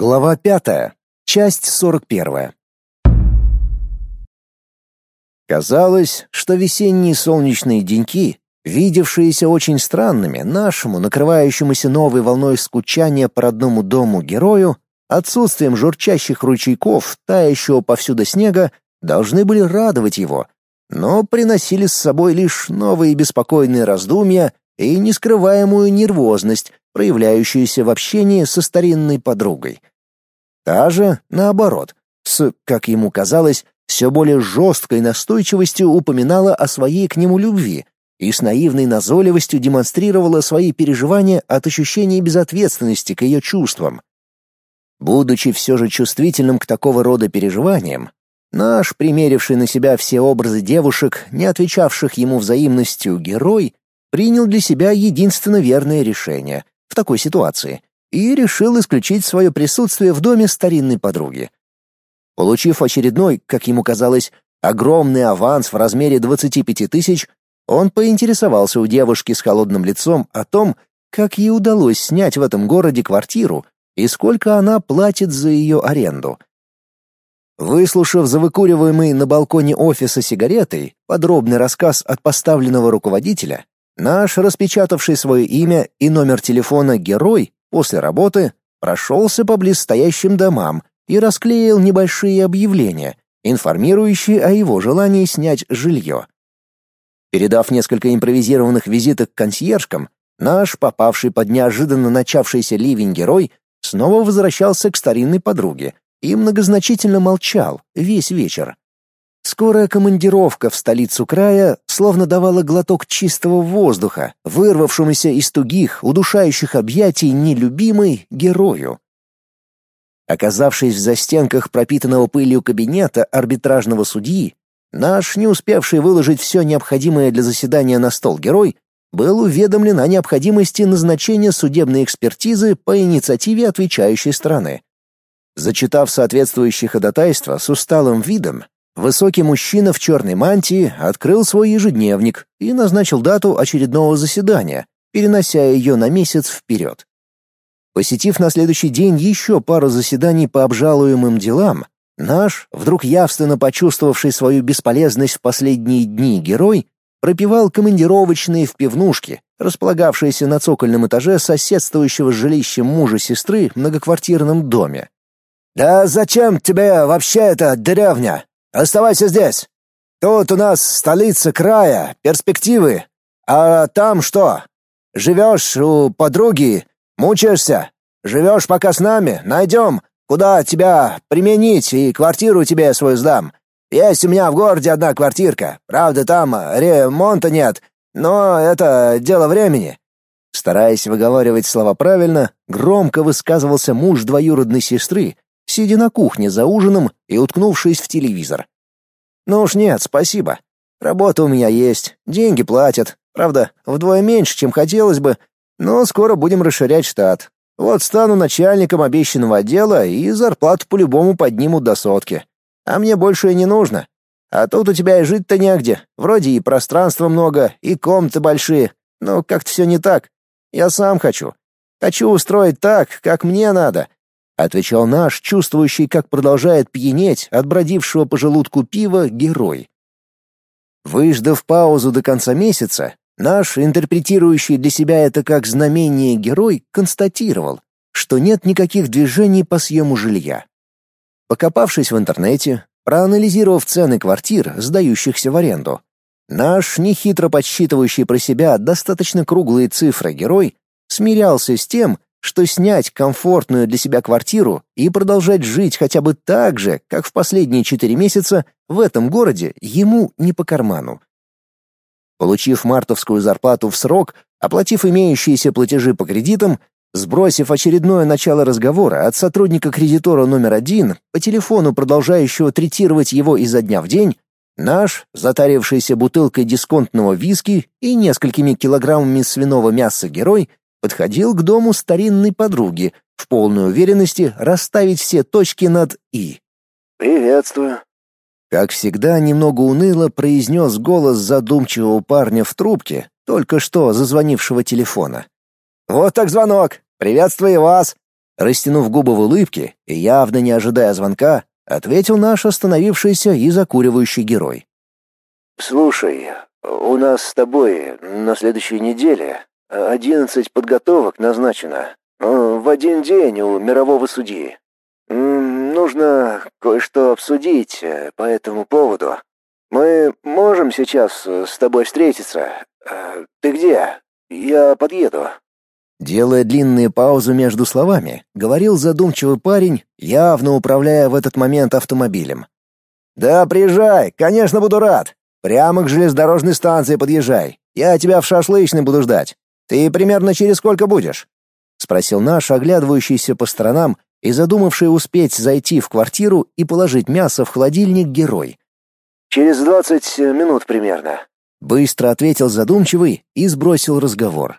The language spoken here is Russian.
Глава пятая. Часть сорок первая. Казалось, что весенние солнечные деньки, видевшиеся очень странными нашему накрывающемуся новой волной скучания по родному дому герою, отсутствием журчащих ручейков, тающего повсюду снега, должны были радовать его, но приносили с собой лишь новые беспокойные раздумья и нескрываемую нервозность, проявляющуюся в общении со старинной подругой. Та же, наоборот, с, как ему казалось, все более жесткой настойчивостью упоминала о своей к нему любви и с наивной назойливостью демонстрировала свои переживания от ощущения безответственности к ее чувствам. Будучи все же чувствительным к такого рода переживаниям, наш, примеривший на себя все образы девушек, не отвечавших ему взаимностью герой, принял для себя единственно верное решение в такой ситуации и решил исключить свое присутствие в доме старинной подруги. Получив очередной, как ему казалось, огромный аванс в размере 25 тысяч, он поинтересовался у девушки с холодным лицом о том, как ей удалось снять в этом городе квартиру и сколько она платит за ее аренду. Выслушав за выкуриваемый на балконе офиса сигаретой подробный рассказ от поставленного руководителя, наш распечатавший свое имя и номер телефона герой после работы прошелся по близстоящим домам и расклеил небольшие объявления, информирующие о его желании снять жилье. Передав несколько импровизированных визиток консьержкам, наш, попавший под неожиданно начавшийся ливень герой, снова возвращался к старинной подруге и многозначительно молчал весь вечер. Скорая командировка в столицу края словно давала глоток чистого воздуха, вырвавшемуся из тугих, удушающих объятий нелюбимой герою. Оказавшись в застенках пропитанного пылью кабинета арбитражного судьи, наш, не успевший выложить все необходимое для заседания на стол герой, был уведомлен о необходимости назначения судебной экспертизы по инициативе отвечающей стороны. Зачитав соответствующее ходатайство с усталым видом, Высокий мужчина в черной мантии открыл свой ежедневник и назначил дату очередного заседания, перенося ее на месяц вперед. Посетив на следующий день еще пару заседаний по обжалуемым делам, наш, вдруг явственно почувствовавший свою бесполезность в последние дни герой, пропивал командировочные в пивнушке, располагавшиеся на цокольном этаже соседствующего с жилищем мужа сестры многоквартирном доме. «Да зачем тебе вообще эта деревня?» Оставайся здесь. Тут у нас столица края, перспективы. А там что? Живешь у подруги, мучаешься? Живешь пока с нами, найдем, куда тебя применить и квартиру тебе свою сдам. Есть у меня в городе одна квартирка. Правда, там ремонта нет, но это дело времени. Стараясь выговаривать слова правильно, громко высказывался муж двоюродной сестры, сидя на кухне за ужином и уткнувшись в телевизор. «Ну уж нет, спасибо. Работа у меня есть, деньги платят. Правда, вдвое меньше, чем хотелось бы, но скоро будем расширять штат. Вот стану начальником обещанного отдела и зарплату по-любому поднимут до сотки. А мне больше и не нужно. А тут у тебя и жить-то негде. Вроде и пространства много, и комнаты большие. Но как-то все не так. Я сам хочу. Хочу устроить так, как мне надо отвечал наш, чувствующий, как продолжает пьянеть от бродившего по желудку пива герой. Выждав паузу до конца месяца, наш, интерпретирующий для себя это как знамение герой, констатировал, что нет никаких движений по съему жилья. Покопавшись в интернете, проанализировав цены квартир, сдающихся в аренду, наш, нехитро подсчитывающий про себя достаточно круглые цифры герой, смирялся с тем, что снять комфортную для себя квартиру и продолжать жить хотя бы так же, как в последние четыре месяца, в этом городе ему не по карману. Получив мартовскую зарплату в срок, оплатив имеющиеся платежи по кредитам, сбросив очередное начало разговора от сотрудника-кредитора номер один, по телефону продолжающего третировать его изо дня в день, наш, затарившийся бутылкой дисконтного виски и несколькими килограммами свиного мяса герой, подходил к дому старинной подруги в полной уверенности расставить все точки над «и». «Приветствую». Как всегда, немного уныло произнес голос задумчивого парня в трубке, только что зазвонившего телефона. «Вот так звонок! Приветствую вас! Растянув губы в улыбке и явно не ожидая звонка, ответил наш остановившийся и закуривающий герой. «Слушай, у нас с тобой на следующей неделе одиннадцать подготовок назначено. В один день у мирового судьи. Нужно кое-что обсудить э, по этому поводу. Мы можем сейчас с тобой встретиться? Э, ты где? Я подъеду». Делая длинные паузы между словами, говорил задумчивый парень, явно управляя в этот момент автомобилем. «Да, приезжай, конечно, буду рад. Прямо к железнодорожной станции подъезжай. Я тебя в шашлычной буду ждать. Ты примерно через сколько будешь?» — спросил наш, оглядывающийся по сторонам и задумавший успеть зайти в квартиру и положить мясо в холодильник герой. «Через двадцать минут примерно», — быстро ответил задумчивый и сбросил разговор.